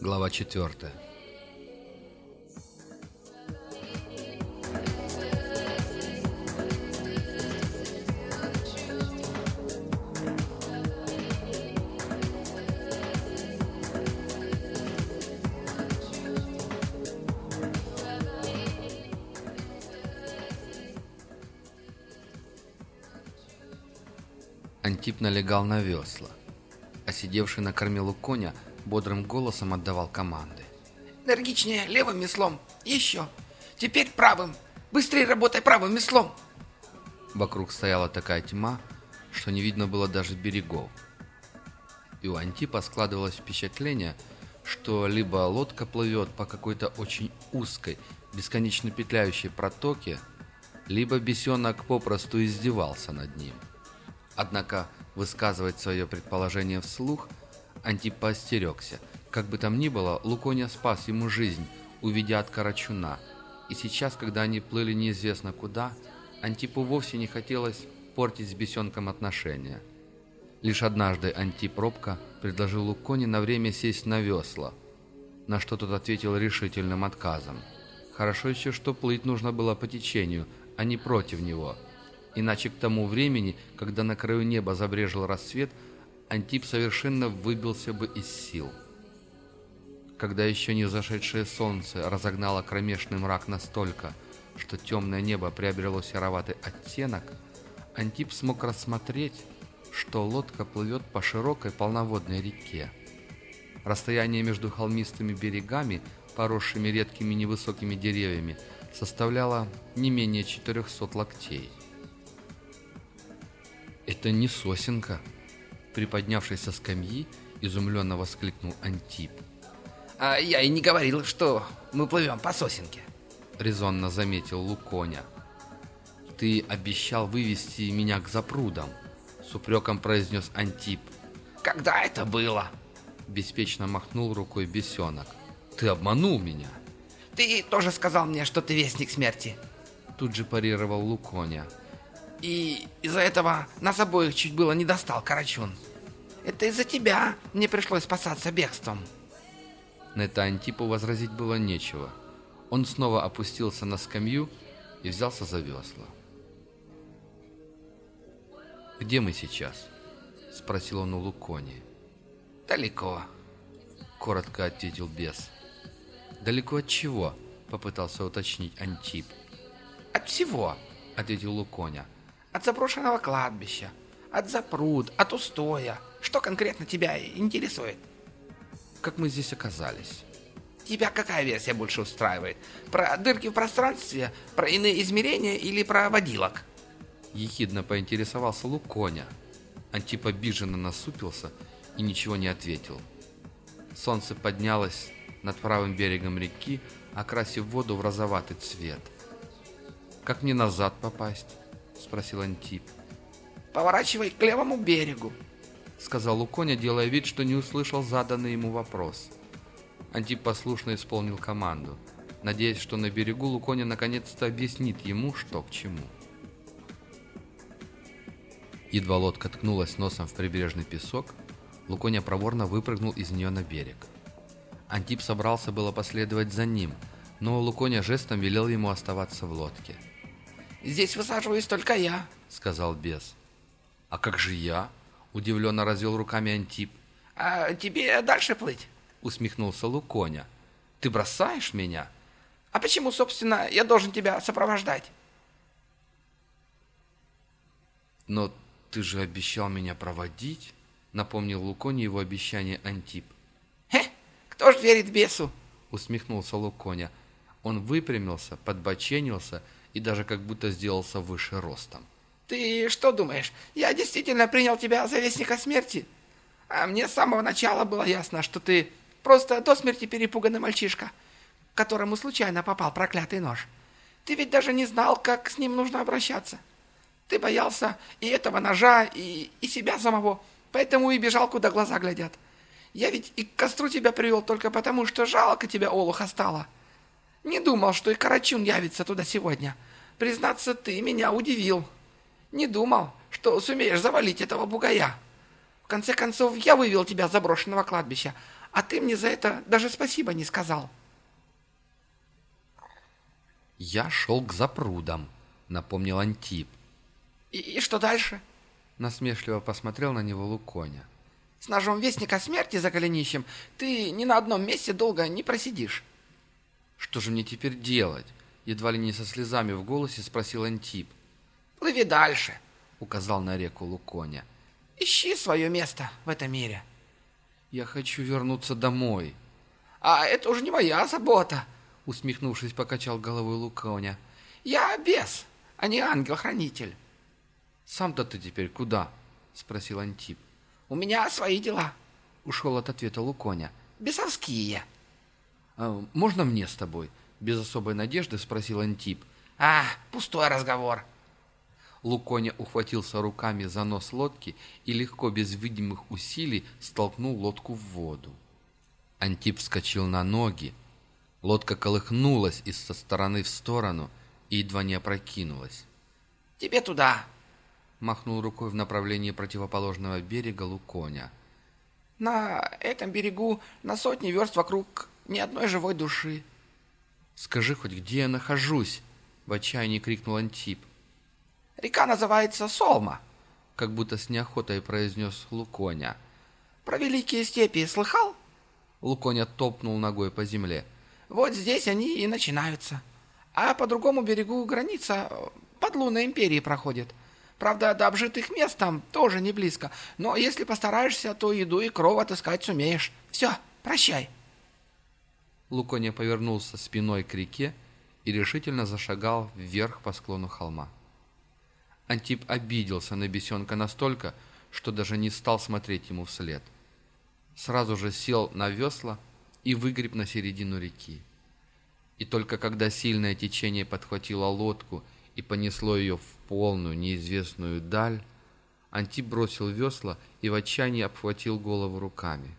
Глава 4. Антип налегал на весла, а сидевший на кормилу коня бодрым голосом отдавал команды. Энергичнее левым веслом. Еще. Теперь правым. Быстрее работай правым веслом. Вокруг стояла такая тьма, что не видно было даже берегов. И у Антипа складывалось впечатление, что либо лодка плывет по какой-то очень узкой, бесконечно петляющей протоке, либо бесенок попросту издевался над ним. Однако высказывать свое предположение вслух Антип поостерегся. Как бы там ни было, Луконя спас ему жизнь, уведя от Карачуна. И сейчас, когда они плыли неизвестно куда, Антипу вовсе не хотелось портить с бесенком отношения. Лишь однажды Антип робко предложил Луконе на время сесть на весла, на что тот ответил решительным отказом. Хорошо еще, что плыть нужно было по течению, а не против него. Иначе к тому времени, когда на краю неба забрежил рассвет, Антип совершенно выбился бы из сил. Когда еще не зашедшее солнце разогнало кромешный мрак настолько, что темное небо приобрело сероватый оттенок, Антип смог рассмотреть, что лодка плывет по широкой полноводной реке. Расстояние между холмистыми берегами, поросшими редкими невысокими деревьями, составляло не менее 400 локтей. «Это не сосенка!» Приподнявшись со скамьи, изумленно воскликнул Антип. А я и не говорил, что мы плывем по сосенке. Резонно заметил Луконя. «Ты обещал вывести меня к запрудам», — с упреком произнес Антип. Когда это было? Беспечно махнул рукой бесенок. «Ты обманул меня!» Ты тоже сказал мне, что ты вестник смерти. Тут же парировал Луконя. И из-за этого нас обоих чуть было не достал Карачун. Это из-за тебя мне пришлось спасаться бегством. На это Антипу возразить было нечего. Он снова опустился на скамью и взялся за весла. «Где мы сейчас?» — спросил он у Лукони. Далеко. — коротко ответил бес. «Далеко от чего?» — попытался уточнить Антип. От всего, Ответил Луконя. От заброшенного кладбища, от запруд, от устоя. Что конкретно тебя интересует? «Как мы здесь оказались?» Тебя какая версия больше устраивает? Про дырки в пространстве, про иные измерения или про водилок? Ехидно поинтересовался Луконя. Антип обиженно насупился и ничего не ответил. Солнце поднялось над правым берегом реки, окрасив воду в розоватый цвет. «Как мне назад попасть?» — спросил Антип. Поворачивай к левому берегу. — сказал Луконя, делая вид, что не услышал заданный ему вопрос. Антип послушно исполнил команду, надеясь, что на берегу Луконя наконец-то объяснит ему, что к чему. Едва лодка ткнулась носом в прибрежный песок, Луконя проворно выпрыгнул из нее на берег. Антип собрался было последовать за ним, но Луконя жестом велел ему оставаться в лодке. Здесь высаживаюсь только я. — сказал бес. «А как же я?» — удивленно развел руками Антип. А тебе дальше плыть? Усмехнулся Луконя. «Ты бросаешь меня?» А почему, собственно, я должен тебя сопровождать? «Но ты же обещал меня проводить?» — напомнил Луконе его обещание Антип. Хе, кто ж верит бесу? Усмехнулся Луконя. Он выпрямился, подбоченился и даже как будто сделался выше ростом. Ты что думаешь, я действительно принял тебя за вестника смерти? А мне с самого начала было ясно, что ты просто до смерти перепуганный мальчишка, которому случайно попал проклятый нож. Ты ведь даже не знал, как с ним нужно обращаться. Ты боялся и этого ножа, и, и себя самого, поэтому и бежал, куда глаза глядят. Я ведь и к костру тебя привел только потому, что жалко тебя, Олуха, стало. Не думал, что и Карачун явится туда сегодня. Признаться, ты меня удивил. Не думал, что сумеешь завалить этого бугая. В конце концов, я вывел тебя с заброшенного кладбища, а ты мне за это даже спасибо не сказал. «Я шел к запрудам», — напомнил Антип. И, и что дальше? Насмешливо посмотрел на него Луконя. С ножом Вестника Смерти за голенищем ты ни на одном месте долго не просидишь. «Что же мне теперь делать?» Едва ли не со слезами в голосе спросил Антип. «Плыви дальше», — указал на реку Луконя. «Ищи свое место в этом мире». «Я хочу вернуться домой». «А это уже не моя забота», — усмехнувшись, покачал головой Луконя. «Я бес, а не ангел-хранитель». «Сам-то ты теперь куда?» — спросил Антип. «У меня свои дела», — ушел от ответа Луконя. «Бесовские». А, «Можно мне с тобой?» — без особой надежды спросил Антип. «А, пустой разговор». Луконя ухватился руками за нос лодки и легко, без видимых усилий, столкнул лодку в воду. Антип вскочил на ноги. Лодка колыхнулась из со стороны в сторону и едва не опрокинулась. «Тебе туда!» — махнул рукой в направлении противоположного берега Луконя. «На этом берегу на сотни верст вокруг ни одной живой души». «Скажи хоть, где я нахожусь?» — в отчаянии крикнул Антип. «Река называется Солма», — как будто с неохотой произнес Луконя. «Про великие степи слыхал?» Луконя топнул ногой по земле. «Вот здесь они и начинаются. А по другому берегу граница под лунной империи проходит». Правда, до обжитых мест там тоже не близко. Но если постараешься, то еду и кров отыскать сумеешь. Все, прощай. Луконя повернулся спиной к реке и решительно зашагал вверх по склону холма. Антип обиделся на бесенка настолько, что даже не стал смотреть ему вслед. Сразу же сел на весла и выгреб на середину реки. И только когда сильное течение подхватило лодку и понесло ее в полную неизвестную даль, Антип бросил весла и в отчаянии обхватил голову руками.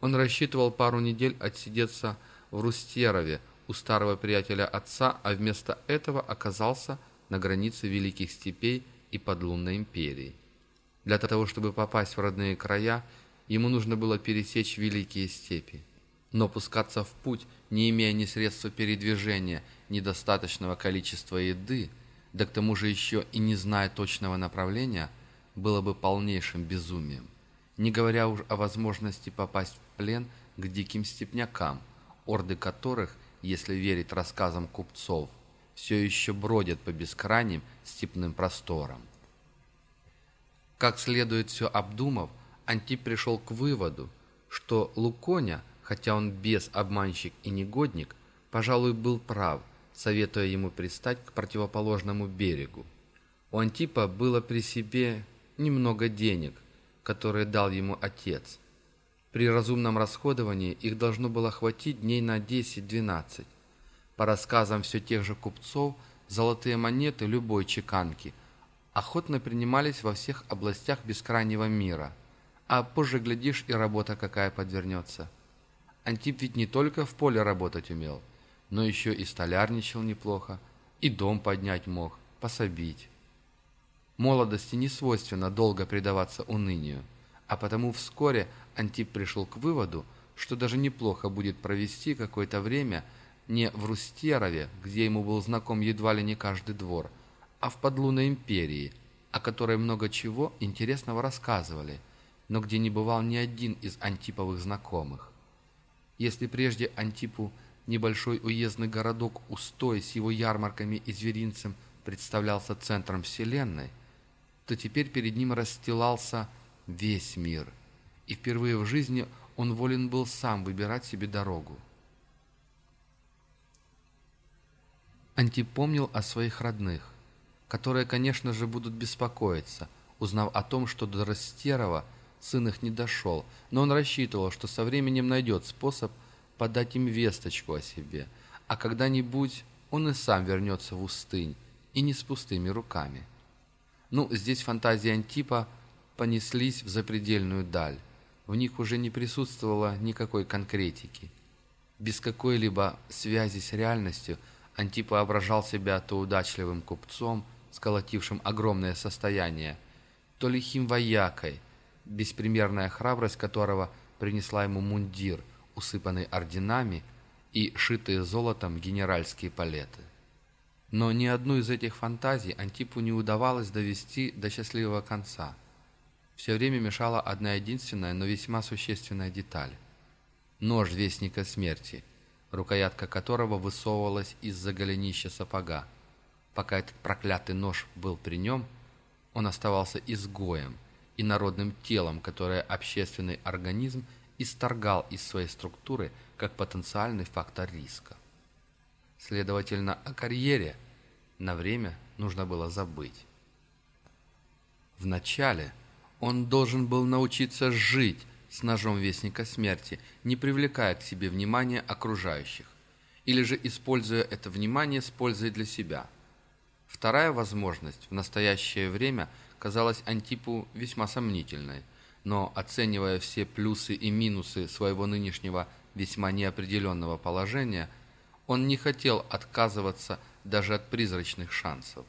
Он рассчитывал пару недель отсидеться в Рустерове у старого приятеля отца, а вместо этого оказался на границе Великих Степей и Подлунной империи. Для того, чтобы попасть в родные края, ему нужно было пересечь Великие Степи. Но пускаться в путь, не имея ни средства передвижения, ни достаточного количества еды, да к тому же еще и не зная точного направления, было бы полнейшим безумием. Не говоря уж о возможности попасть в плен к диким степнякам, орды которых, если верить рассказам купцов, все еще бродят по бескрайним степным просторам. Как следует все обдумав, Антип пришел к выводу, что Луконя, хотя он без обманщик и негодник, пожалуй, был прав, советуя ему пристать к противоположному берегу. У Антипа было при себе немного денег, которые дал ему отец. При разумном расходовании их должно было хватить дней на 10-12. По рассказам все тех же купцов, золотые монеты любой чеканки охотно принимались во всех областях бескрайнего мира, а позже, глядишь, и работа какая подвернется. Антип ведь не только в поле работать умел, но еще и столярничал неплохо, и дом поднять мог, пособить. Молодости не свойственно долго предаваться унынию, а потому вскоре Антип пришел к выводу, что даже неплохо будет провести какое-то время не в Рустерове, где ему был знаком едва ли не каждый двор, а в подлунной империи, о которой много чего интересного рассказывали, но где не бывал ни один из Антиповых знакомых. Если прежде Антипу небольшой уездный городок Устой с его ярмарками и зверинцем представлялся центром вселенной, то теперь перед ним расстилался весь мир, и впервые в жизни он волен был сам выбирать себе дорогу. Антип помнил о своих родных, которые, конечно же, будут беспокоиться, узнав о том, что до Растерова сын их не дошел, но он рассчитывал, что со временем найдет способ подать им весточку о себе, а когда-нибудь он и сам вернется в Устынь, и не с пустыми руками. Ну, здесь фантазии Антипа понеслись в запредельную даль. В них уже не присутствовало никакой конкретики. Без какой-либо связи с реальностью Антип воображал себя то удачливым купцом, сколотившим огромное состояние, то лихим воякой, беспримерная храбрость которого принесла ему мундир, усыпанный орденами и шитые золотом генеральские палеты. Но ни одну из этих фантазий Антипу не удавалось довести до счастливого конца. Все время мешала одна единственная, но весьма существенная деталь. Нож Вестника Смерти, рукоятка которого высовывалась из-за голенища сапога. Пока этот проклятый нож был при нем, он оставался изгоем и народным телом, которое общественный организм исторгал из своей структуры как потенциальный фактор риска. Следовательно, о карьере на время нужно было забыть. Вначале он должен был научиться жить с ножом Вестника Смерти, не привлекая к себе внимания окружающих, или же используя это внимание с пользой для себя. Вторая возможность в настоящее время казалась Антипу весьма сомнительной, но оценивая все плюсы и минусы своего нынешнего весьма неопределенного положения, он не хотел отказываться даже от призрачных шансов.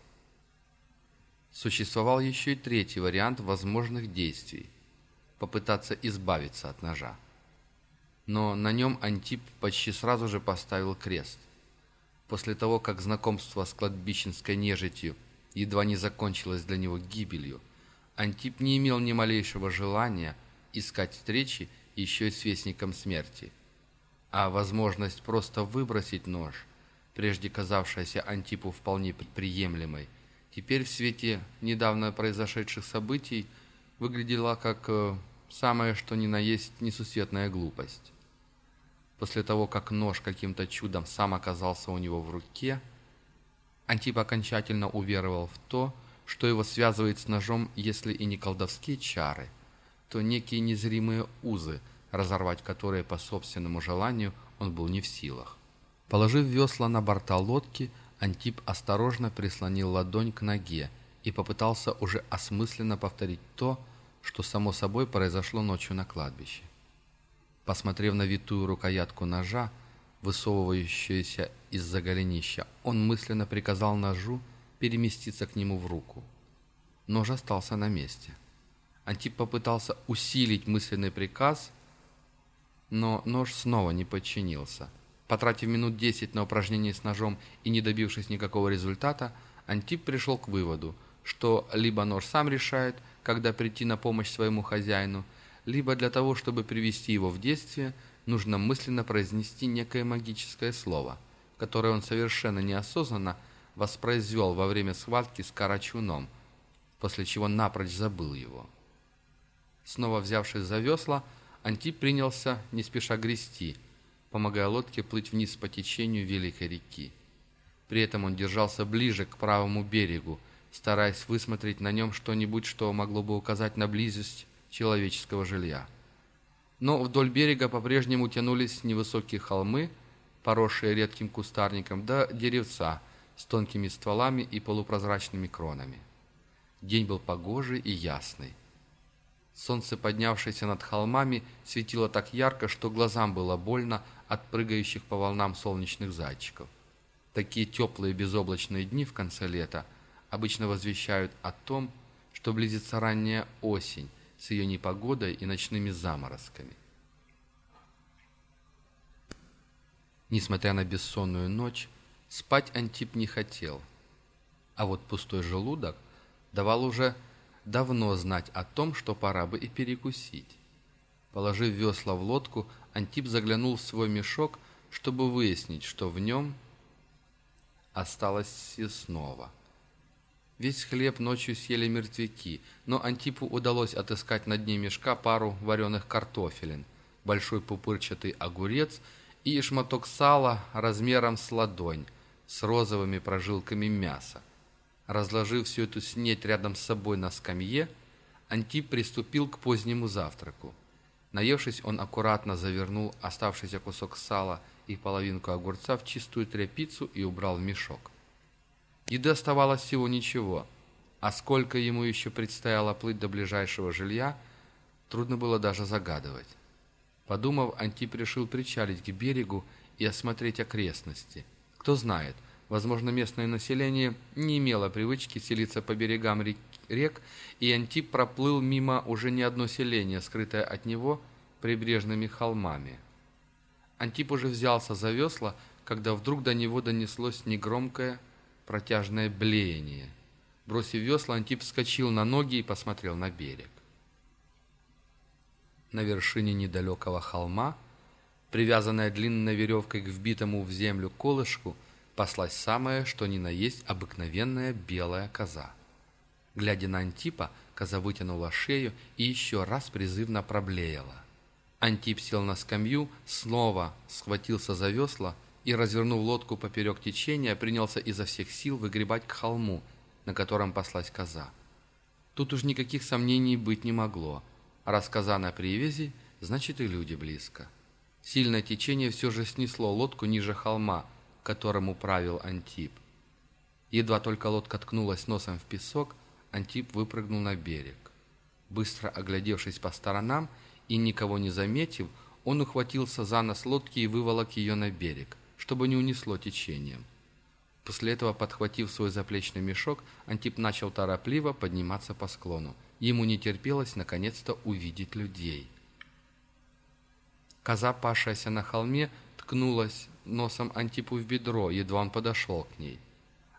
Существовал еще и третий вариант возможных действий – попытаться избавиться от ножа. Но на нем Антип почти сразу же поставил крест. После того, как знакомство с кладбищенской нежитью едва не закончилось для него гибелью, Антип не имел ни малейшего желания искать встречи еще и с Вестником Смерти – а возможность просто выбросить нож, прежде казавшаяся Антипу вполне приемлемой, теперь в свете недавно произошедших событий выглядела как э, самое что ни на есть несусветная глупость. После того, как нож каким-то чудом сам оказался у него в руке, Антип окончательно уверовал в то, что его связывает с ножом, если и не колдовские чары, то некие незримые узы – разорвать которые по собственному желанию он был не в силах. Положив весла на борта лодки, Антип осторожно прислонил ладонь к ноге и попытался уже осмысленно повторить то, что само собой произошло ночью на кладбище. Посмотрев на витую рукоятку ножа, высовывающуюся из-за голенища, он мысленно приказал ножу переместиться к нему в руку. Нож остался на месте. Антип попытался усилить мысленный приказ, но нож снова не подчинился. Потратив минут десять на упражнение с ножом и не добившись никакого результата, Антип пришел к выводу, что либо нож сам решает, когда прийти на помощь своему хозяину, либо для того, чтобы привести его в действие, нужно мысленно произнести некое магическое слово, которое он совершенно неосознанно воспроизвел во время схватки с Карачуном, после чего напрочь забыл его. Снова взявшись за весла, Антип принялся не спеша грести, помогая лодке плыть вниз по течению великой реки. При этом он держался ближе к правому берегу, стараясь высмотреть на нем что-нибудь, что могло бы указать на близость человеческого жилья. Но вдоль берега по-прежнему тянулись невысокие холмы, поросшие редким кустарником, да деревца с тонкими стволами и полупрозрачными кронами. День был погожий и ясный. Солнце, поднявшееся над холмами, светило так ярко, что глазам было больно от прыгающих по волнам солнечных зайчиков. Такие теплые безоблачные дни в конце лета обычно возвещают о том, что близится ранняя осень с ее непогодой и ночными заморозками. Несмотря на бессонную ночь, спать Антип не хотел, а вот пустой желудок давал уже давно знать о том, что пора бы и перекусить. Положив весла в лодку, Антип заглянул в свой мешок, чтобы выяснить, что в нем осталось съестного. Весь хлеб ночью съели мертвяки, но Антипу удалось отыскать на дне мешка пару вареных картофелин, большой пупырчатый огурец и шматок сала размером с ладонь с розовыми прожилками мяса. Разложив всю эту снеть рядом с собой на скамье, Антип приступил к позднему завтраку. Наевшись, он аккуратно завернул оставшийся кусок сала и половинку огурца в чистую тряпицу и убрал в мешок. Еды оставалось всего ничего, а сколько ему еще предстояло плыть до ближайшего жилья, трудно было даже загадывать. Подумав, Антип решил причалить к берегу и осмотреть окрестности. Кто знает, возможно, местное население не имело привычки селиться по берегам рек, и Антип проплыл мимо уже не одно селение, скрытое от него прибрежными холмами. Антип уже взялся за весла, когда вдруг до него донеслось негромкое протяжное блеяние. Бросив весла, Антип вскочил на ноги и посмотрел на берег. На вершине недалекого холма, привязанная длинной веревкой к вбитому в землю колышку, паслась самая, что ни на есть, обыкновенная белая коза. Глядя на Антипа, коза вытянула шею и еще раз призывно проблеяла. Антип сел на скамью, снова схватился за весла и, развернув лодку поперек течения, принялся изо всех сил выгребать к холму, на котором паслась коза. Тут уж никаких сомнений быть не могло. Раз коза на привязи, значит и люди близко. Сильное течение все же снесло лодку ниже холма, к которому правил Антип. Едва только лодка ткнулась носом в песок, Антип выпрыгнул на берег. Быстро оглядевшись по сторонам, и, никого не заметив, он ухватился за нос лодки и выволок ее на берег, чтобы не унесло течением. После этого, подхватив свой заплечный мешок, Антип начал торопливо подниматься по склону. Ему не терпелось наконец-то увидеть людей. Коза, пашаяся на холме, ткнулась носом Антипу в бедро, едва он подошел к ней.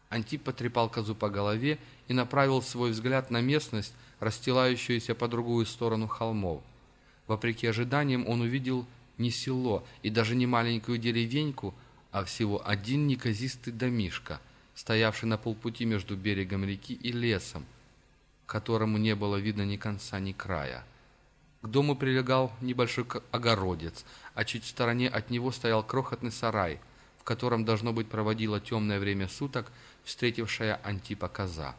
Антип потрепал козу по голове и направил свой взгляд на местность, расстилающуюся по другую сторону холмов. Вопреки ожиданиям он увидел не село и даже не маленькую деревеньку, а всего один неказистый домишка, стоявший на полпути между берегом реки и лесом, которому не было видно ни конца, ни края. К дому прилегал небольшой огородец, а чуть в стороне от него стоял крохотный сарай, в котором, должно быть, проводила темное время суток встретившая Антипа коза.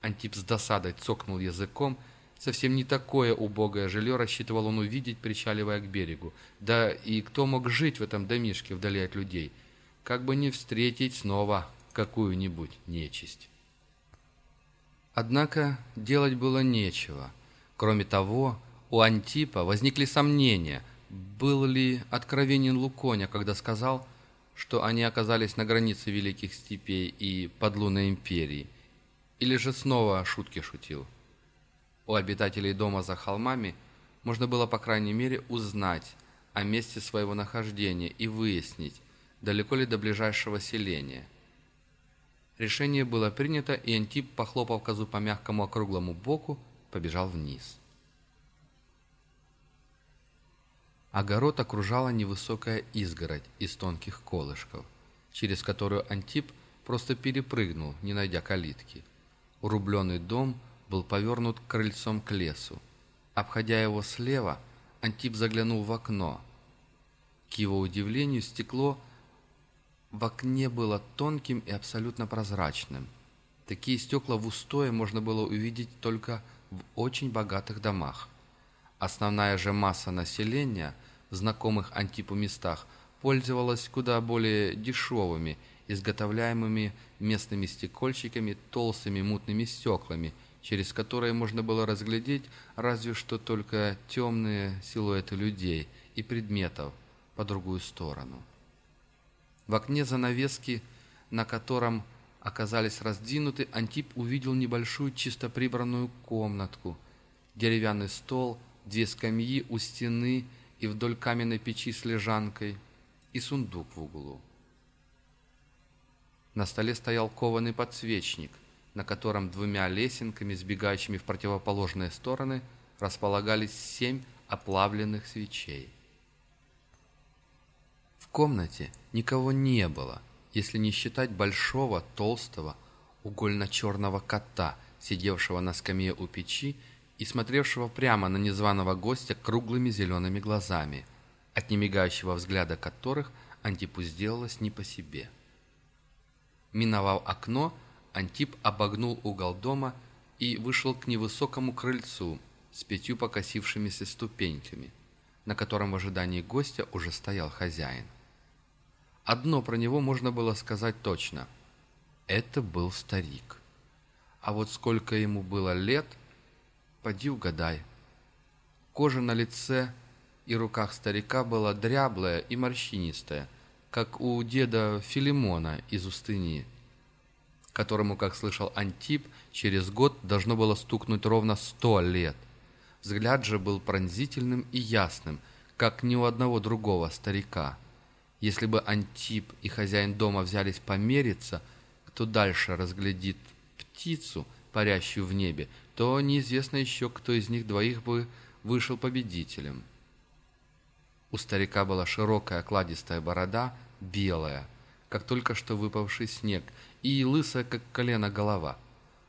Антип с досадой цокнул языком Совсем не такое убогое жилье рассчитывал он увидеть, причаливая к берегу. Да и кто мог жить в этом домишке вдали от людей? Как бы не встретить снова какую-нибудь нечисть. Однако делать было нечего. Кроме того, у Антипа возникли сомнения, был ли откровенен Луконя, когда сказал, что они оказались на границе Великих Степей и Подлунной Империи, или же снова шутки шутил. У обитателей дома за холмами можно было, по крайней мере, узнать о месте своего нахождения и выяснить, далеко ли до ближайшего селения. Решение было принято, и Антип, похлопав козу по мягкому округлому боку, побежал вниз. Огород окружала невысокая изгородь из тонких колышков, через которую Антип просто перепрыгнул, не найдя калитки. Урубленный дом – был повернут крыльцом к лесу. Обходя его слева, Антип заглянул в окно. К его удивлению, стекло в окне было тонким и абсолютно прозрачным. Такие стекла в устое можно было увидеть только в очень богатых домах. Основная же масса населения в знакомых Антипу местах пользовалась куда более дешевыми, изготовляемыми местными стекольщиками толстыми мутными стеклами – через которые можно было разглядеть разве что только темные силуэты людей и предметов по другую сторону. В окне занавески, на котором оказались раздвинуты, Антип увидел небольшую чисто прибранную комнатку, деревянный стол, две скамьи у стены и вдоль каменной печи с лежанкой и сундук в углу. На столе стоял кованый подсвечник, на котором двумя лесенками, сбегающими в противоположные стороны, располагались семь оплавленных свечей. В комнате никого не было, если не считать большого, толстого, угольно-черного кота, сидевшего на скамье у печи и смотревшего прямо на незваного гостя круглыми зелеными глазами, от немигающего взгляда которых Антипу сделалось не по себе. Миновав окно, Антип обогнул угол дома и вышел к невысокому крыльцу с пятью покосившимися ступеньками, на котором в ожидании гостя уже стоял хозяин. Одно про него можно было сказать точно. Это был старик. А вот сколько ему было лет, поди угадай. Кожа на лице и руках старика была дряблая и морщинистая, как у деда Филимона из Устыни, которому, как слышал Антип, через год должно было стукнуть ровно сто лет. Взгляд же был пронзительным и ясным, как ни у одного другого старика. Если бы Антип и хозяин дома взялись помериться, кто дальше разглядит птицу, парящую в небе, то неизвестно еще, кто из них двоих бы вышел победителем. У старика была широкая окладистая борода, белая, как только что выпавший снег, и лысая, как колено, голова.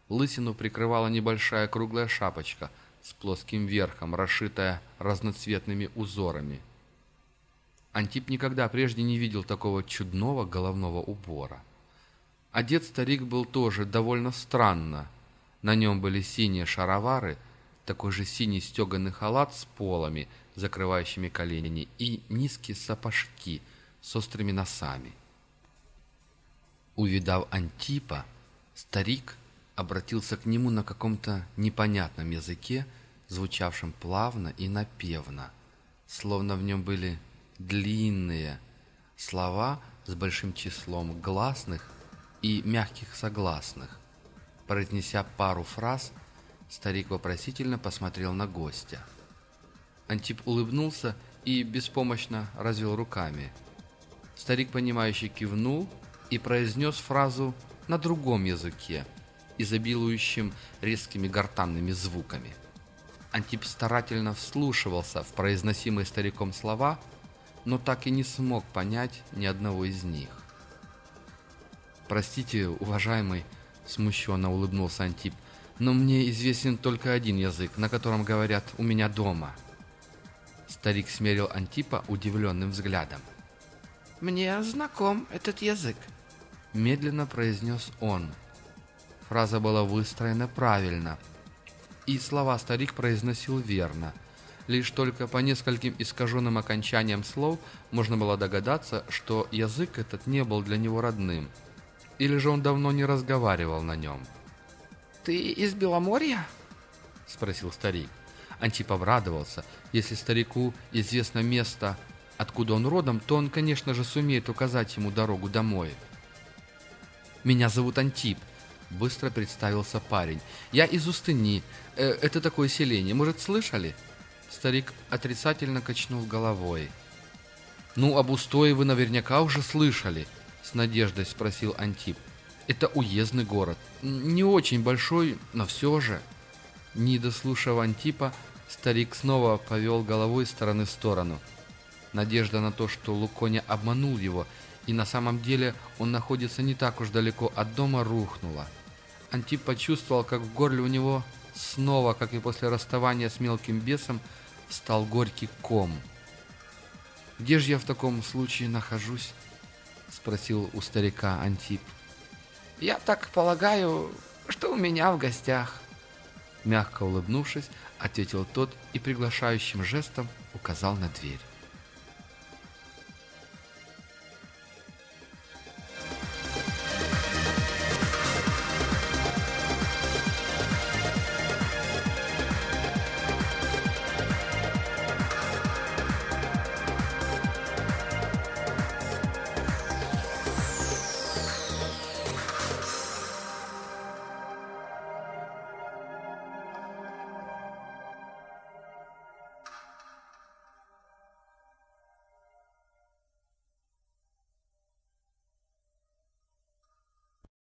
Лысину прикрывала небольшая круглая шапочка с плоским верхом, расшитая разноцветными узорами. Антип никогда прежде не видел такого чудного головного убора. Одет старик был тоже довольно странно. На нем были синие шаровары, такой же синий стеганый халат с полами, закрывающими колени, и низкие сапожки с острыми носами. Увидав Антипа, старик обратился к нему на каком-то непонятном языке, звучавшем плавно и напевно, словно в нем были длинные слова с большим числом гласных и мягких согласных. Произнеся пару фраз, старик вопросительно посмотрел на гостя. Антип улыбнулся и беспомощно развел руками. Старик, понимающе кивнул и произнес фразу на другом языке, изобилующим резкими гортанными звуками. Антип старательно вслушивался в произносимые стариком слова, но так и не смог понять ни одного из них. «Простите, уважаемый», — смущенно улыбнулся Антип, «но мне известен только один язык, на котором говорят у меня дома». Старик смерил Антипа удивленным взглядом. Мне знаком этот язык. Медленно произнес он. Фраза была выстроена правильно, и слова старик произносил верно. Лишь только по нескольким искаженным окончаниям слов можно было догадаться, что язык этот не был для него родным. Или же он давно не разговаривал на нем. «Ты из Беломорья?» — спросил старик. Антип обрадовался. Если старику известно место, откуда он родом, то он, конечно же, сумеет указать ему дорогу домой. «Меня зовут Антип», — быстро представился парень. «Я из Устыни. Э, это такое селение. Может, слышали?» Старик отрицательно качнул головой. «Ну, об Устое вы наверняка уже слышали», — с надеждой спросил Антип. «Это уездный город. Не очень большой, но все же». Не дослушав Антипа, старик снова повел головой стороны в сторону. Надежда на то, что Луконя обманул его, и на самом деле он находится не так уж далеко от дома, рухнула. Антип почувствовал, как в горле у него снова, как и после расставания с мелким бесом, стал горький ком. «Где же я в таком случае нахожусь?» — спросил у старика Антип. «Я так полагаю, что у меня в гостях». Мягко улыбнувшись, ответил тот и приглашающим жестом указал на дверь.